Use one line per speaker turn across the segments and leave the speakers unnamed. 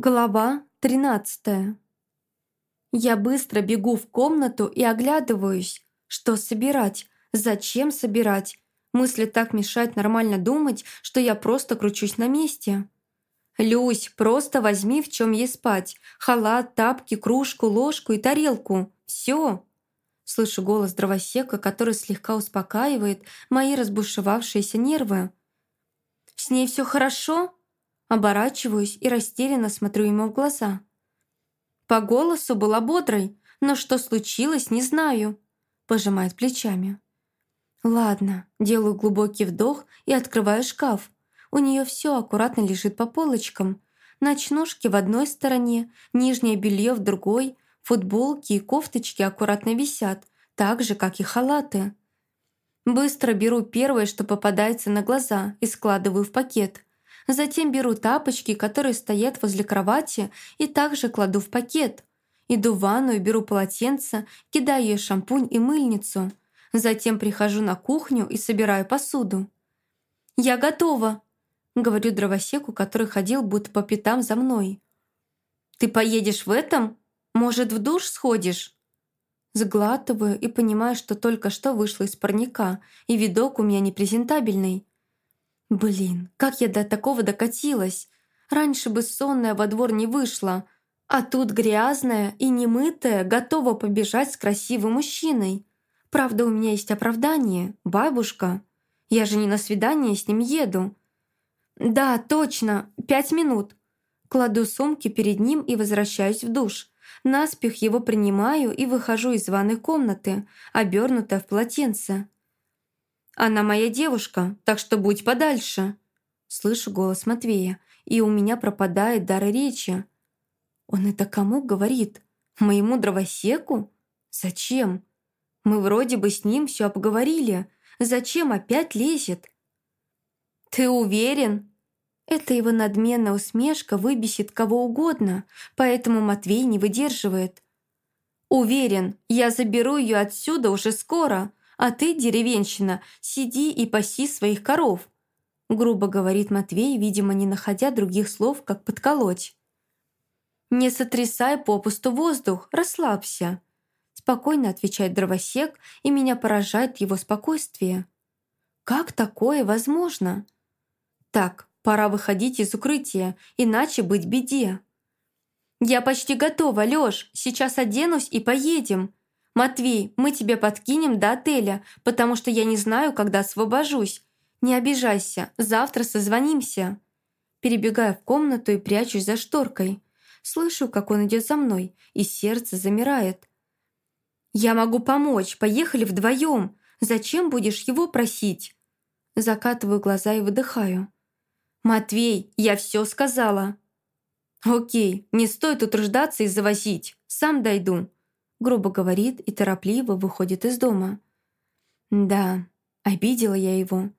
Глава 13 Я быстро бегу в комнату и оглядываюсь. Что собирать? Зачем собирать? Мысли так мешают нормально думать, что я просто кручусь на месте. «Люсь, просто возьми, в чем ей спать. Халат, тапки, кружку, ложку и тарелку. Все!» Слышу голос дровосека, который слегка успокаивает мои разбушевавшиеся нервы. «С ней все хорошо?» Оборачиваюсь и растерянно смотрю ему в глаза. По голосу была бодрой, но что случилось, не знаю. Пожимает плечами. Ладно, делаю глубокий вдох и открываю шкаф. У нее все аккуратно лежит по полочкам. Ночнушки в одной стороне, нижнее белье в другой, футболки и кофточки аккуратно висят, так же, как и халаты. Быстро беру первое, что попадается на глаза, и складываю в пакет. Затем беру тапочки, которые стоят возле кровати, и также кладу в пакет. Иду в ванную, беру полотенце, кидаю ей шампунь и мыльницу. Затем прихожу на кухню и собираю посуду. «Я готова!» — говорю дровосеку, который ходил будто по пятам за мной. «Ты поедешь в этом? Может, в душ сходишь?» Сглатываю и понимаю, что только что вышла из парника, и видок у меня непрезентабельный. Блин, как я до такого докатилась? Раньше бы сонная во двор не вышла, а тут грязная и немытая готова побежать с красивым мужчиной. Правда, у меня есть оправдание, бабушка. Я же не на свидание с ним еду. Да, точно, пять минут. Кладу сумки перед ним и возвращаюсь в душ. Наспех его принимаю и выхожу из ванной комнаты, обернутая в полотенце. Она моя девушка, так что будь подальше». Слышу голос Матвея, и у меня пропадает дар речи. Он это кому говорит? Моему дровосеку? Зачем? Мы вроде бы с ним все обговорили. Зачем опять лезет? «Ты уверен?» Это его надменная усмешка выбесит кого угодно, поэтому Матвей не выдерживает. «Уверен, я заберу ее отсюда уже скоро, а ты, деревенщина, сиди и паси своих коров», грубо говорит Матвей, видимо, не находя других слов, как подколоть. «Не сотрясай попусту воздух, расслабься», спокойно отвечает дровосек, и меня поражает его спокойствие. «Как такое возможно?» «Так, пора выходить из укрытия, иначе быть беде». «Я почти готова, Лёш, сейчас оденусь и поедем», «Матвей, мы тебе подкинем до отеля, потому что я не знаю, когда освобожусь. Не обижайся, завтра созвонимся». Перебегаю в комнату и прячусь за шторкой. Слышу, как он идет за мной, и сердце замирает. «Я могу помочь, поехали вдвоем. Зачем будешь его просить?» Закатываю глаза и выдыхаю. «Матвей, я все сказала». «Окей, не стоит утруждаться и завозить. Сам дойду грубо говорит и торопливо выходит из дома. Да, обидела я его.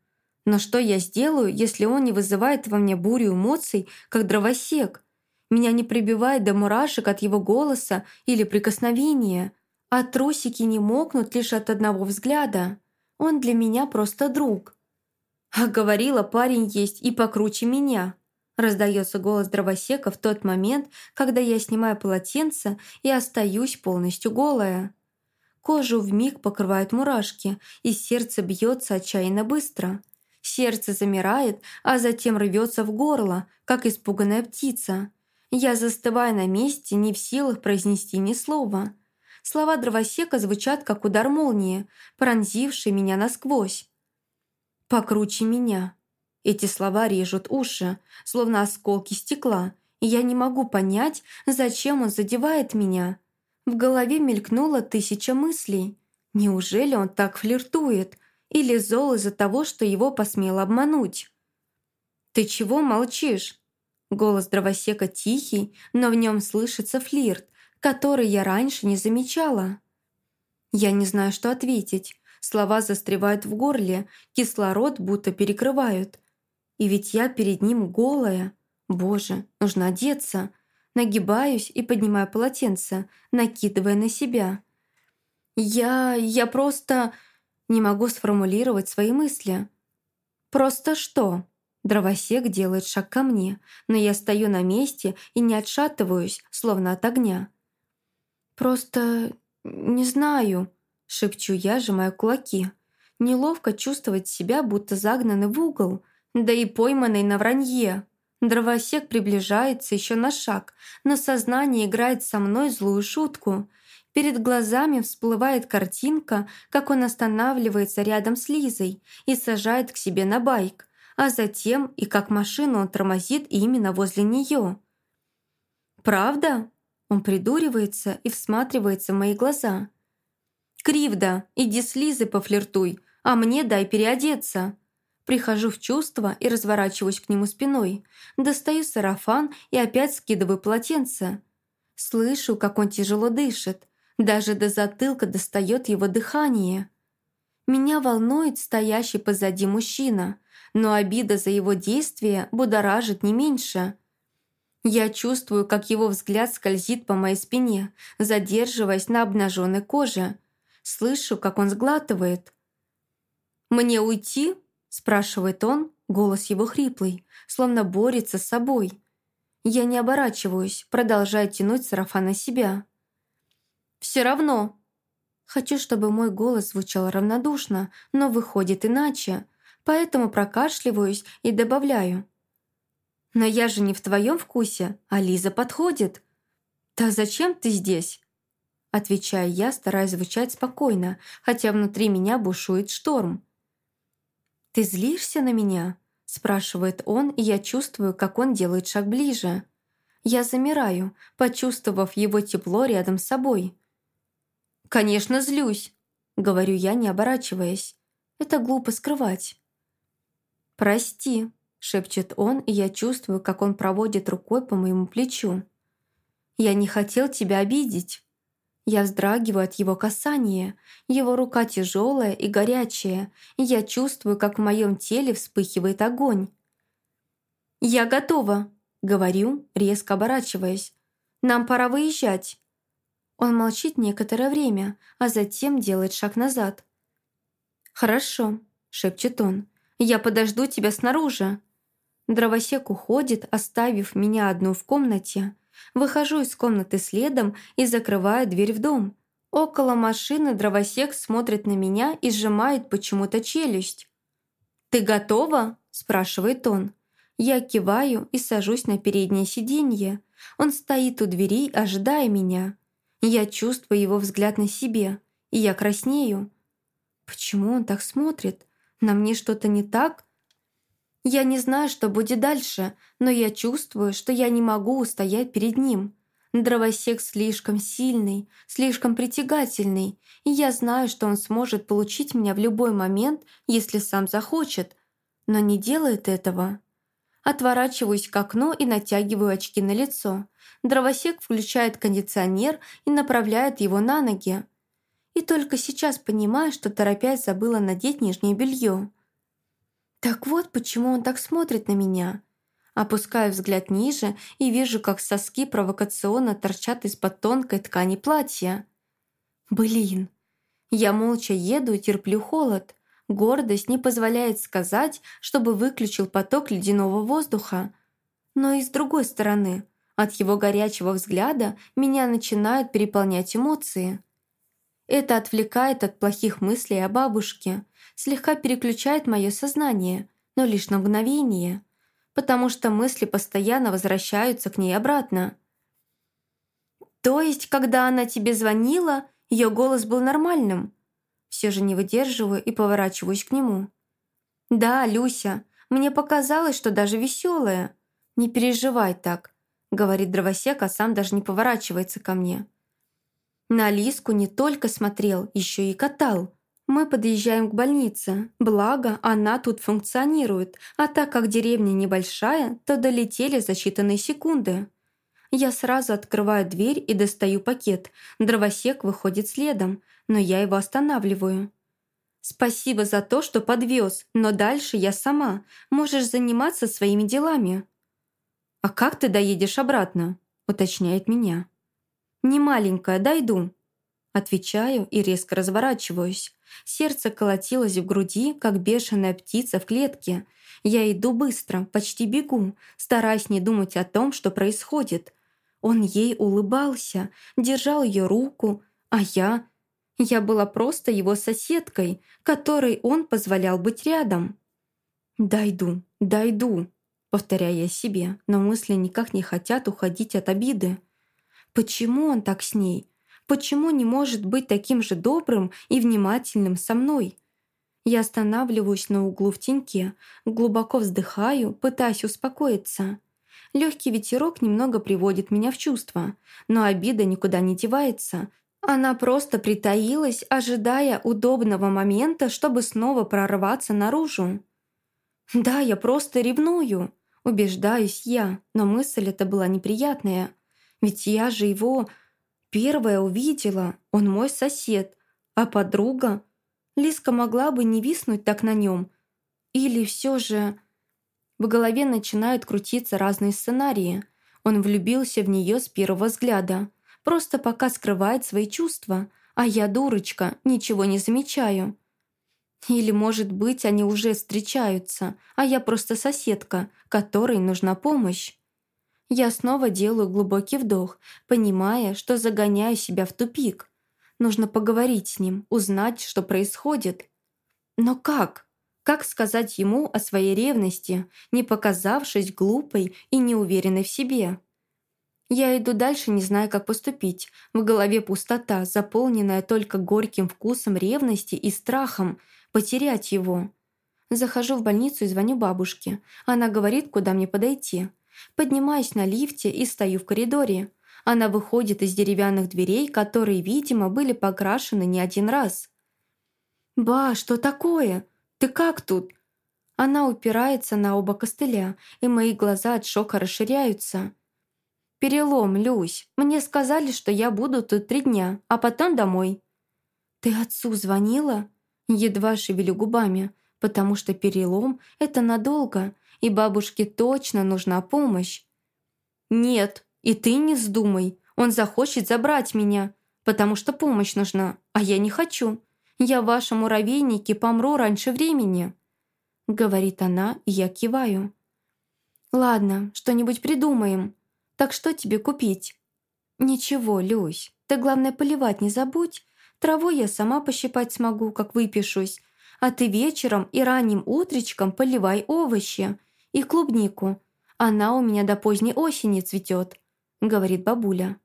Но что я сделаю, если он не вызывает во мне бурю эмоций, как дровосек? Меня не прибивает до мурашек от его голоса или прикосновения, а трусики не мокнут лишь от одного взгляда. Он для меня просто друг. А говорила, парень есть и покруче меня. Раздается голос дровосека в тот момент, когда я снимаю полотенце и остаюсь полностью голая. Кожу вмиг покрывают мурашки, и сердце бьется отчаянно быстро. Сердце замирает, а затем рвется в горло, как испуганная птица. Я застываю на месте, не в силах произнести ни слова. Слова дровосека звучат, как удар молнии, пронзивший меня насквозь. «Покруче меня», эти слова режут уши, словно осколки стекла, и я не могу понять, зачем он задевает меня. В голове мелькнуло тысяча мыслей. Неужели он так флиртует? Или зол из-за того, что его посмел обмануть? «Ты чего молчишь?» Голос дровосека тихий, но в нем слышится флирт, который я раньше не замечала. Я не знаю, что ответить. Слова застревают в горле, кислород будто перекрывают. И ведь я перед ним голая. Боже, нужно одеться. Нагибаюсь и поднимаю полотенце, накидывая на себя. Я... я просто... Не могу сформулировать свои мысли. «Просто что?» Дровосек делает шаг ко мне, но я стою на месте и не отшатываюсь, словно от огня. «Просто не знаю», — шепчу я, сжимая кулаки. Неловко чувствовать себя, будто загнаны в угол, да и пойманный на вранье. Дровосек приближается еще на шаг, но сознание играет со мной злую шутку. Перед глазами всплывает картинка, как он останавливается рядом с Лизой и сажает к себе на байк, а затем и как машину он тормозит именно возле нее. «Правда?» Он придуривается и всматривается в мои глаза. «Кривда, иди с Лизой пофлиртуй, а мне дай переодеться». Прихожу в чувство и разворачиваюсь к нему спиной. Достаю сарафан и опять скидываю полотенце. Слышу, как он тяжело дышит. Даже до затылка достает его дыхание. Меня волнует стоящий позади мужчина, но обида за его действия будоражит не меньше. Я чувствую, как его взгляд скользит по моей спине, задерживаясь на обнаженной коже. Слышу, как он сглатывает. «Мне уйти?» Спрашивает он, голос его хриплый, словно борется с собой. Я не оборачиваюсь, продолжая тянуть сарафан на себя. «Все равно!» Хочу, чтобы мой голос звучал равнодушно, но выходит иначе, поэтому прокашливаюсь и добавляю. «Но я же не в твоем вкусе, а Лиза подходит». «Да зачем ты здесь?» Отвечаю я, стараясь звучать спокойно, хотя внутри меня бушует шторм. «Ты злишься на меня?» – спрашивает он, и я чувствую, как он делает шаг ближе. Я замираю, почувствовав его тепло рядом с собой. «Конечно, злюсь», – говорю я, не оборачиваясь. Это глупо скрывать. «Прости», – шепчет он, и я чувствую, как он проводит рукой по моему плечу. «Я не хотел тебя обидеть». Я вздрагиваю от его касания. Его рука тяжелая и горячая, и я чувствую, как в моем теле вспыхивает огонь. «Я готова», — говорю, резко оборачиваясь. «Нам пора выезжать». Он молчит некоторое время, а затем делает шаг назад. «Хорошо», — шепчет он. «Я подожду тебя снаружи». Дровосек уходит, оставив меня одну в комнате. Выхожу из комнаты следом и закрываю дверь в дом. Около машины дровосек смотрит на меня и сжимает почему-то челюсть. «Ты готова?» – спрашивает он. Я киваю и сажусь на переднее сиденье. Он стоит у дверей, ожидая меня. Я чувствую его взгляд на себе, и я краснею. Почему он так смотрит? На мне что-то не так? Я не знаю, что будет дальше, но я чувствую, что я не могу устоять перед ним. Дровосек слишком сильный, слишком притягательный, и я знаю, что он сможет получить меня в любой момент, если сам захочет, но не делает этого. Отворачиваюсь к окну и натягиваю очки на лицо. Дровосек включает кондиционер и направляет его на ноги. И только сейчас понимаю, что торопясь забыла надеть нижнее белье. Так вот, почему он так смотрит на меня. Опускаю взгляд ниже и вижу, как соски провокационно торчат из-под тонкой ткани платья. Блин. Я молча еду и терплю холод. Гордость не позволяет сказать, чтобы выключил поток ледяного воздуха. Но и с другой стороны, от его горячего взгляда меня начинают переполнять эмоции. Это отвлекает от плохих мыслей о бабушке, слегка переключает мое сознание, но лишь на мгновение, потому что мысли постоянно возвращаются к ней обратно. «То есть, когда она тебе звонила, ее голос был нормальным?» Все же не выдерживаю и поворачиваюсь к нему. «Да, Люся, мне показалось, что даже веселая. Не переживай так», — говорит дровосек, а сам даже не поворачивается ко мне. На Лиску не только смотрел, еще и катал. Мы подъезжаем к больнице, благо она тут функционирует, а так как деревня небольшая, то долетели за считанные секунды. Я сразу открываю дверь и достаю пакет. Дровосек выходит следом, но я его останавливаю. «Спасибо за то, что подвез, но дальше я сама. Можешь заниматься своими делами». «А как ты доедешь обратно?» – уточняет меня. «Не маленькая, дойду». Отвечаю и резко разворачиваюсь. Сердце колотилось в груди, как бешеная птица в клетке. Я иду быстро, почти бегу, стараясь не думать о том, что происходит. Он ей улыбался, держал ее руку, а я... Я была просто его соседкой, которой он позволял быть рядом. «Дойду, дойду», — повторяя себе, но мысли никак не хотят уходить от обиды. Почему он так с ней? Почему не может быть таким же добрым и внимательным со мной? Я останавливаюсь на углу в теньке, глубоко вздыхаю, пытаясь успокоиться. Легкий ветерок немного приводит меня в чувство, но обида никуда не девается. Она просто притаилась, ожидая удобного момента, чтобы снова прорваться наружу. «Да, я просто ревную», — убеждаюсь я, но мысль эта была неприятная. Ведь я же его первая увидела, он мой сосед, а подруга... Лиска могла бы не виснуть так на нем. Или все же... В голове начинают крутиться разные сценарии. Он влюбился в нее с первого взгляда. Просто пока скрывает свои чувства. А я, дурочка, ничего не замечаю. Или, может быть, они уже встречаются, а я просто соседка, которой нужна помощь. Я снова делаю глубокий вдох, понимая, что загоняю себя в тупик. Нужно поговорить с ним, узнать, что происходит. Но как? Как сказать ему о своей ревности, не показавшись глупой и неуверенной в себе? Я иду дальше, не зная, как поступить. В голове пустота, заполненная только горьким вкусом ревности и страхом потерять его. Захожу в больницу и звоню бабушке. Она говорит, куда мне подойти. Поднимаюсь на лифте и стою в коридоре. Она выходит из деревянных дверей, которые, видимо, были покрашены не один раз. «Ба, что такое? Ты как тут?» Она упирается на оба костыля, и мои глаза от шока расширяются. «Перелом, Люсь. Мне сказали, что я буду тут три дня, а потом домой». «Ты отцу звонила?» Едва шевелю губами, потому что перелом — это надолго, и бабушке точно нужна помощь. «Нет, и ты не вздумай, он захочет забрать меня, потому что помощь нужна, а я не хочу. Я в вашем муравейнике помру раньше времени», — говорит она, и я киваю. «Ладно, что-нибудь придумаем. Так что тебе купить?» «Ничего, Люсь, ты главное поливать не забудь, Траву я сама пощипать смогу, как выпишусь. А ты вечером и ранним утречком поливай овощи и клубнику. Она у меня до поздней осени цветет», — говорит бабуля.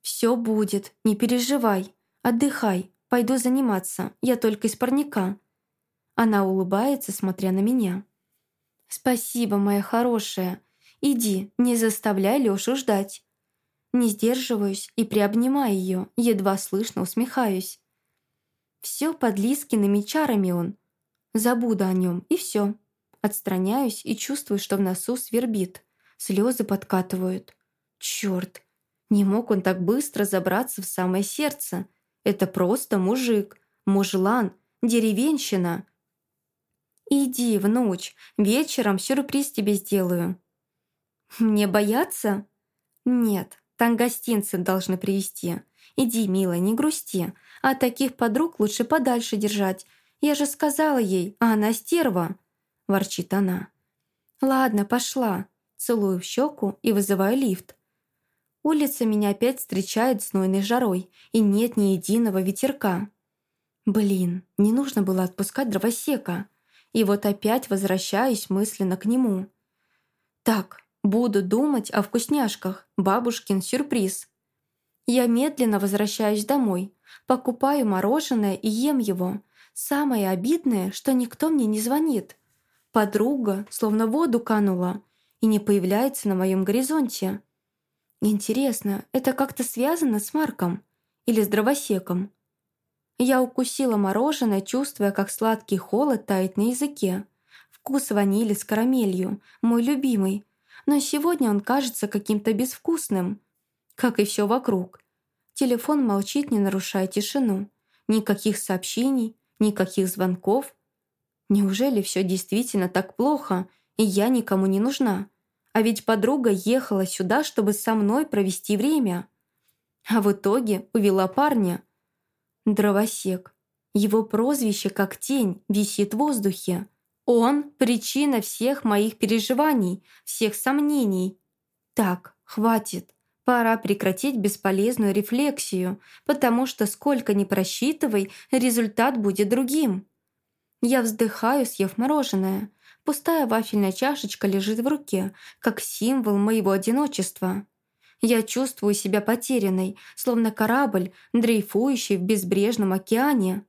«Все будет, не переживай. Отдыхай, пойду заниматься, я только из парника». Она улыбается, смотря на меня. «Спасибо, моя хорошая. Иди, не заставляй Лёшу ждать. Не сдерживаюсь и приобнимаю ее, едва слышно усмехаюсь. Все под Лискиными чарами он. Забуду о нем, и все. Отстраняюсь и чувствую, что в носу свербит. Слезы подкатывают. Черт, не мог он так быстро забраться в самое сердце. Это просто мужик, мужлан, деревенщина. «Иди, внуч, вечером сюрприз тебе сделаю». «Мне бояться?» «Нет, там гостинцы должны привезти. Иди, милая, не грусти. А таких подруг лучше подальше держать. Я же сказала ей, а она стерва!» Ворчит она. «Ладно, пошла». Целую в щеку и вызываю лифт. Улица меня опять встречает знойной жарой, и нет ни единого ветерка. Блин, не нужно было отпускать дровосека. И вот опять возвращаюсь мысленно к нему. Так, Буду думать о вкусняшках, бабушкин сюрприз. Я медленно возвращаюсь домой, покупаю мороженое и ем его. Самое обидное, что никто мне не звонит. Подруга словно в воду канула и не появляется на моем горизонте. Интересно, это как-то связано с Марком или с дровосеком? Я укусила мороженое, чувствуя, как сладкий холод тает на языке. Вкус ванили с карамелью, мой любимый, но сегодня он кажется каким-то безвкусным, как и все вокруг. Телефон молчит, не нарушая тишину. Никаких сообщений, никаких звонков. Неужели все действительно так плохо, и я никому не нужна? А ведь подруга ехала сюда, чтобы со мной провести время. А в итоге увела парня. Дровосек. Его прозвище, как тень, висит в воздухе. Он — причина всех моих переживаний, всех сомнений. Так, хватит. Пора прекратить бесполезную рефлексию, потому что сколько ни просчитывай, результат будет другим. Я вздыхаю, съев мороженое. Пустая вафельная чашечка лежит в руке, как символ моего одиночества. Я чувствую себя потерянной, словно корабль, дрейфующий в безбрежном океане.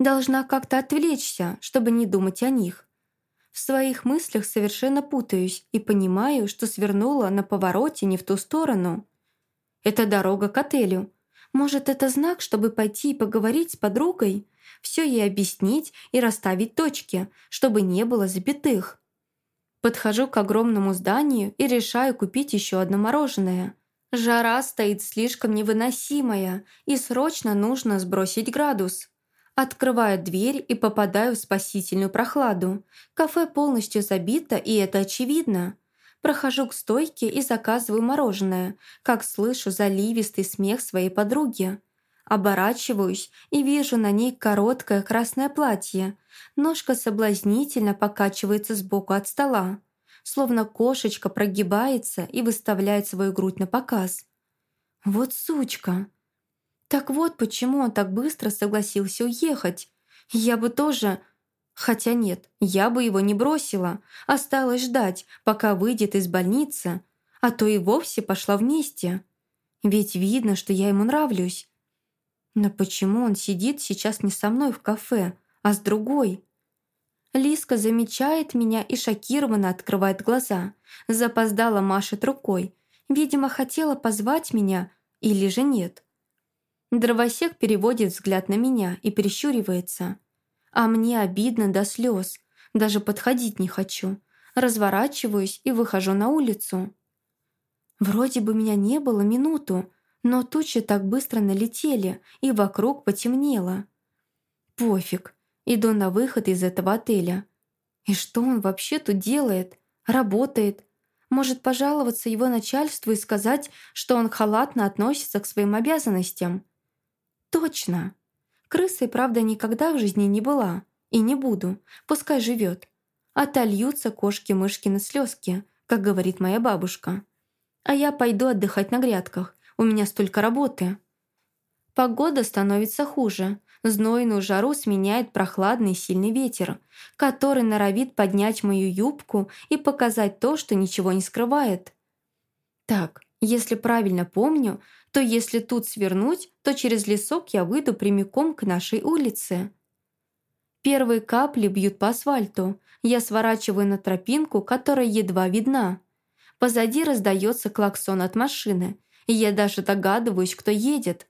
Должна как-то отвлечься, чтобы не думать о них. В своих мыслях совершенно путаюсь и понимаю, что свернула на повороте не в ту сторону. Это дорога к отелю. Может, это знак, чтобы пойти и поговорить с подругой? Все ей объяснить и расставить точки, чтобы не было запятых. Подхожу к огромному зданию и решаю купить еще одно мороженое. Жара стоит слишком невыносимая, и срочно нужно сбросить градус. Открываю дверь и попадаю в спасительную прохладу. Кафе полностью забито, и это очевидно. Прохожу к стойке и заказываю мороженое, как слышу заливистый смех своей подруги. Оборачиваюсь и вижу на ней короткое красное платье. Ножка соблазнительно покачивается сбоку от стола, словно кошечка прогибается и выставляет свою грудь на показ. Вот сучка! Так вот, почему он так быстро согласился уехать. Я бы тоже... Хотя нет, я бы его не бросила. Осталось ждать, пока выйдет из больницы, а то и вовсе пошла вместе. Ведь видно, что я ему нравлюсь. Но почему он сидит сейчас не со мной в кафе, а с другой? Лиска замечает меня и шокированно открывает глаза. Запоздала машет рукой. Видимо, хотела позвать меня или же нет. Дровосек переводит взгляд на меня и прищуривается. А мне обидно до слез. Даже подходить не хочу. Разворачиваюсь и выхожу на улицу. Вроде бы меня не было минуту, но тучи так быстро налетели, и вокруг потемнело. Пофиг, иду на выход из этого отеля. И что он вообще тут делает? Работает. Может пожаловаться его начальству и сказать, что он халатно относится к своим обязанностям? Точно. Крысой, правда, никогда в жизни не была. И не буду. Пускай живет. Отольются кошки на слезки, как говорит моя бабушка. А я пойду отдыхать на грядках. У меня столько работы. Погода становится хуже. Знойную жару сменяет прохладный сильный ветер, который норовит поднять мою юбку и показать то, что ничего не скрывает. Так, если правильно помню, то если тут свернуть, то через лесок я выйду прямиком к нашей улице. Первые капли бьют по асфальту. Я сворачиваю на тропинку, которая едва видна. Позади раздается клаксон от машины, я даже догадываюсь, кто едет.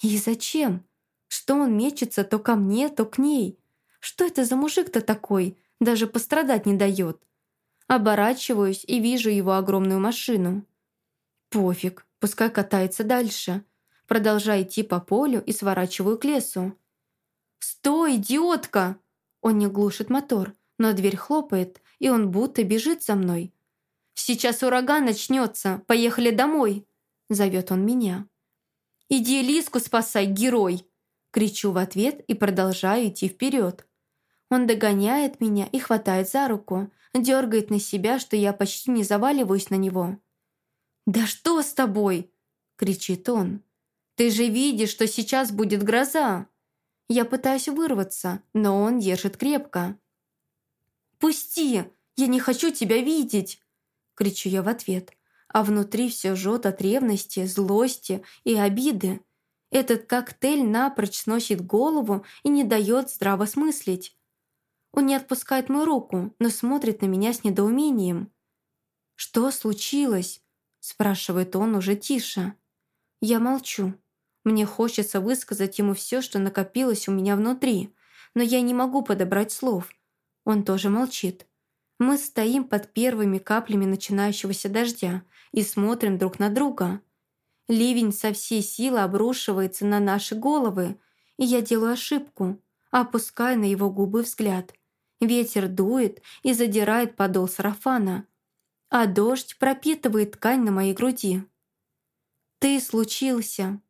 И зачем? Что он мечется то ко мне, то к ней? Что это за мужик-то такой? Даже пострадать не дает. Оборачиваюсь и вижу его огромную машину. Пофиг, Пускай катается дальше. Продолжаю идти по полю и сворачиваю к лесу. «Стой, идиотка!» Он не глушит мотор, но дверь хлопает, и он будто бежит за мной. «Сейчас ураган начнется, поехали домой!» Зовет он меня. «Иди Лиску спасай, герой!» Кричу в ответ и продолжаю идти вперед. Он догоняет меня и хватает за руку, дергает на себя, что я почти не заваливаюсь на него. «Да что с тобой?» — кричит он. «Ты же видишь, что сейчас будет гроза!» Я пытаюсь вырваться, но он держит крепко. «Пусти! Я не хочу тебя видеть!» — кричу я в ответ, а внутри все жжет от ревности, злости и обиды. Этот коктейль напрочь сносит голову и не дает здраво смыслить. Он не отпускает мою руку, но смотрит на меня с недоумением. «Что случилось?» спрашивает он уже тише. Я молчу. Мне хочется высказать ему все, что накопилось у меня внутри, но я не могу подобрать слов. Он тоже молчит. Мы стоим под первыми каплями начинающегося дождя и смотрим друг на друга. Ливень со всей силы обрушивается на наши головы, и я делаю ошибку, опуская на его губы взгляд. Ветер дует и задирает подол сарафана, а дождь пропитывает ткань на моей груди. «Ты случился»,